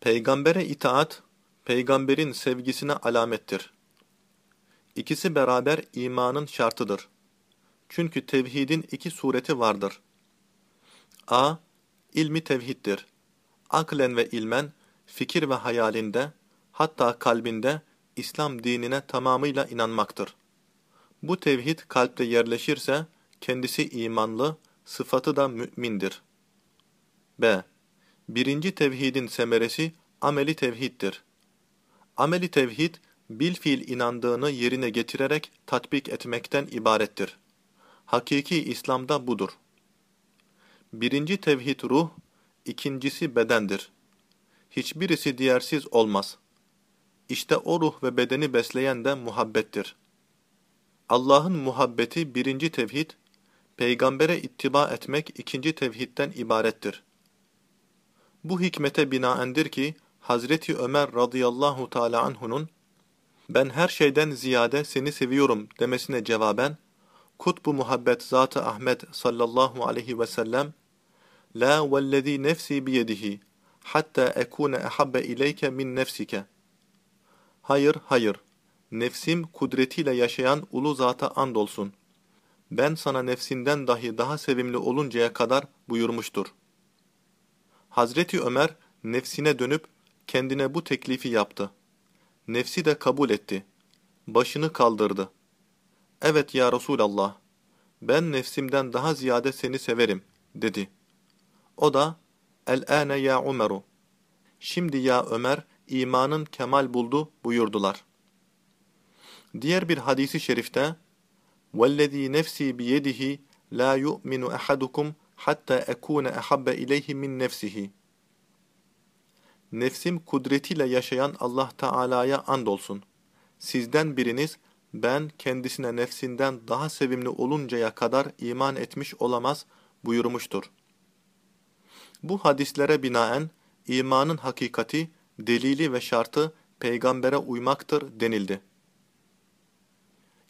Peygambere itaat, peygamberin sevgisine alamettir. İkisi beraber imanın şartıdır. Çünkü tevhidin iki sureti vardır. a. İlmi tevhiddir. Aklen ve ilmen, fikir ve hayalinde, hatta kalbinde İslam dinine tamamıyla inanmaktır. Bu tevhid kalpte yerleşirse, kendisi imanlı, sıfatı da mü'mindir. b. Birinci tevhidin semeresi ameli tevhiddir. Ameli tevhid, bil fiil inandığını yerine getirerek tatbik etmekten ibarettir. Hakiki İslam'da budur. Birinci tevhid ruh, ikincisi bedendir. Hiçbirisi diğersiz olmaz. İşte o ruh ve bedeni besleyen de muhabbettir. Allah'ın muhabbeti birinci tevhid, peygambere ittiba etmek ikinci tevhidden ibarettir. Bu hikmete binaendir ki Hazreti Ömer radıyallahu teala anhu'nun ben her şeyden ziyade seni seviyorum demesine cevaben Kutbu muhabbet Zat-ı Ahmet sallallahu aleyhi ve sellem La vellezî nefsi biyedihi hatta ekûne ehabbe ileyke min nefsike Hayır, hayır. Nefsim kudretiyle yaşayan ulu zata andolsun. Ben sana nefsinden dahi daha sevimli oluncaya kadar buyurmuştur. Hazreti Ömer nefsine dönüp kendine bu teklifi yaptı. Nefsi de kabul etti. Başını kaldırdı. Evet ya Resulallah, ben nefsimden daha ziyade seni severim, dedi. O da, El-âne ya Ömeru, şimdi ya Ömer, imanın kemal buldu buyurdular. Diğer bir hadisi şerifte, وَالَّذ۪ي نَفْسِي بِيَدِهِ لَا يُؤْمِنُ أَحَدُكُمْ hatta ekune ehabbe ileyhi min nefsihi. Nefsim kudretiyle yaşayan Allah Teala'ya andolsun. Sizden biriniz ben kendisine nefsinden daha sevimli oluncaya kadar iman etmiş olamaz buyurmuştur. Bu hadislere binaen imanın hakikati, delili ve şartı peygambere uymaktır denildi.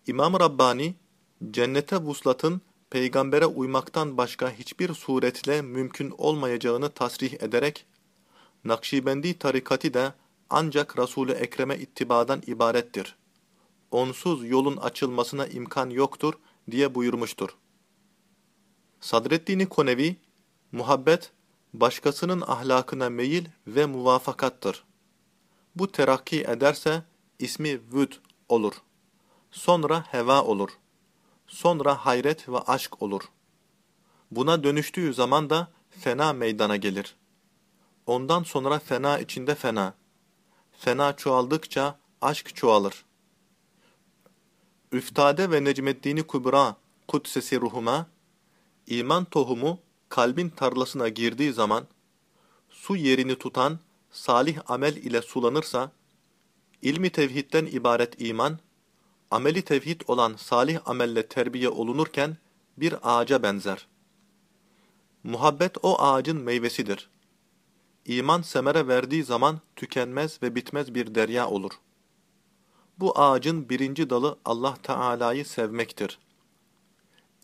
İmam Rabbani, cennete vuslatın peygambere uymaktan başka hiçbir suretle mümkün olmayacağını tasrih ederek, Nakşibendi tarikati de ancak Resul-i Ekrem'e ittibadan ibarettir. Onsuz yolun açılmasına imkan yoktur diye buyurmuştur. Sadreddin Konevi, muhabbet, başkasının ahlakına meyil ve muvafakattır. Bu terakki ederse ismi vüd olur. Sonra heva olur. Sonra hayret ve aşk olur. Buna dönüştüğü zaman da fena meydana gelir. Ondan sonra fena içinde fena. Fena çoğaldıkça aşk çoğalır. Üftade ve Necmeddin Kubra Kudsesi ruhuma, iman tohumu kalbin tarlasına girdiği zaman, su yerini tutan salih amel ile sulanırsa, ilmi tevhidden ibaret iman, ameli tevhid olan salih amelle terbiye olunurken bir ağaca benzer. Muhabbet o ağacın meyvesidir. İman semere verdiği zaman tükenmez ve bitmez bir derya olur. Bu ağacın birinci dalı Allah Teala'yı sevmektir.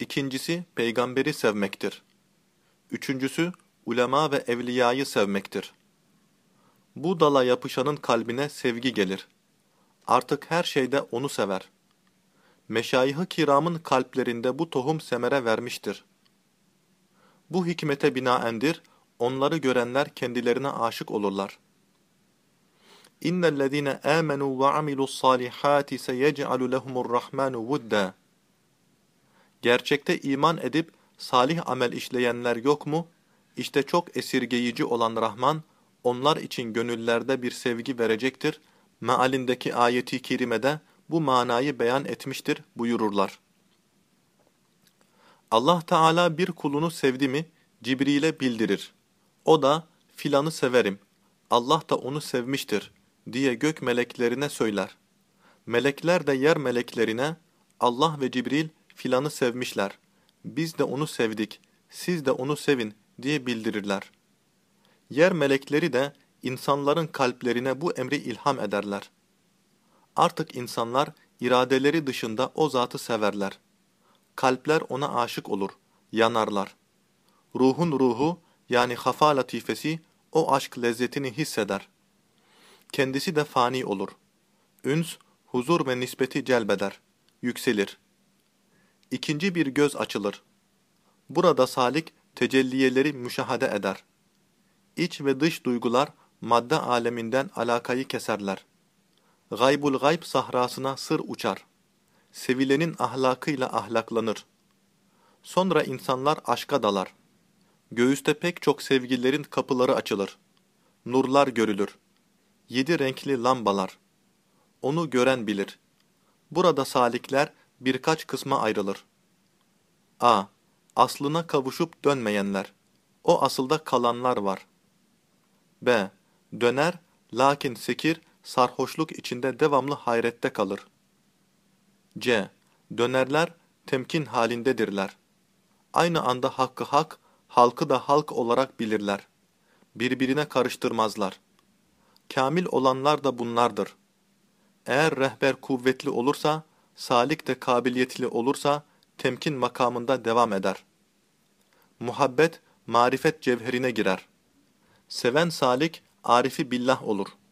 İkincisi peygamberi sevmektir. Üçüncüsü ulema ve evliyayı sevmektir. Bu dala yapışanın kalbine sevgi gelir. Artık her şeyde onu sever. Meşayih-i kiramın kalplerinde bu tohum semere vermiştir. Bu hikmete binaendir, onları görenler kendilerine aşık olurlar. İnnellezîne âmenû ve amilu's-sâlihâti seyec'alu lehumur-rahmânu vudda. Gerçekte iman edip salih amel işleyenler yok mu? İşte çok esirgeyici olan Rahman, onlar için gönüllerde bir sevgi verecektir. Mealindeki ayeti kerimede bu manayı beyan etmiştir buyururlar. Allah Teala bir kulunu sevdi mi, Cibril'e bildirir. O da, filanı severim, Allah da onu sevmiştir diye gök meleklerine söyler. Melekler de yer meleklerine, Allah ve Cibril filanı sevmişler. Biz de onu sevdik, siz de onu sevin diye bildirirler. Yer melekleri de insanların kalplerine bu emri ilham ederler. Artık insanlar iradeleri dışında o zatı severler. Kalpler ona aşık olur, yanarlar. Ruhun ruhu yani hafa latifesi o aşk lezzetini hisseder. Kendisi de fani olur. Üns, huzur ve nispeti celbeder, yükselir. İkinci bir göz açılır. Burada salik tecelliyeleri müşahede eder. İç ve dış duygular madde aleminden alakayı keserler. Gaybul gayb sahrasına sır uçar. Sevilenin ahlakıyla ahlaklanır. Sonra insanlar aşka dalar. Göğüste pek çok sevgililerin kapıları açılır. Nurlar görülür. Yedi renkli lambalar. Onu gören bilir. Burada salikler birkaç kısma ayrılır. A. Aslına kavuşup dönmeyenler. O asılda kalanlar var. B. Döner, lakin sekir, sarhoşluk içinde devamlı hayrette kalır. C. Dönerler, temkin halindedirler. Aynı anda hakkı hak, halkı da halk olarak bilirler. Birbirine karıştırmazlar. Kamil olanlar da bunlardır. Eğer rehber kuvvetli olursa, salik de kabiliyetli olursa, temkin makamında devam eder. Muhabbet, marifet cevherine girer. Seven salik, arifi billah olur.''